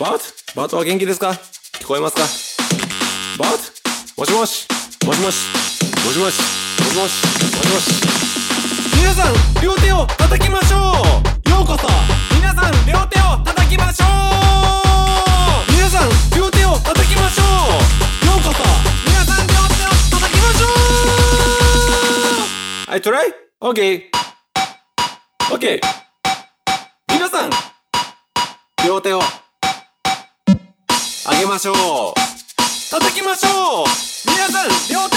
バートバートは元気ですか？聞こえますか？バートもしもしもしもしもしもしもしもしもしもし。皆さん両手を叩きましょう。ようこそ。皆さん両手を叩きましょう。皆さん両手を叩きましょう。ようこそ。皆さん両手を叩きましょう。I try? OK OK 皆さん両手をげましょう。叩きましょう。皆さん両手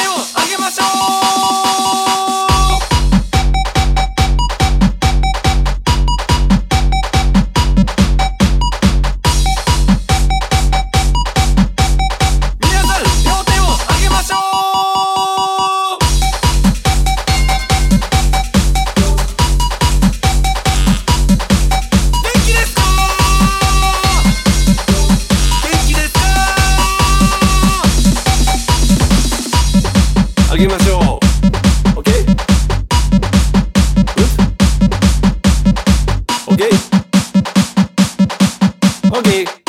げましょう OK?OK?OK、okay? okay.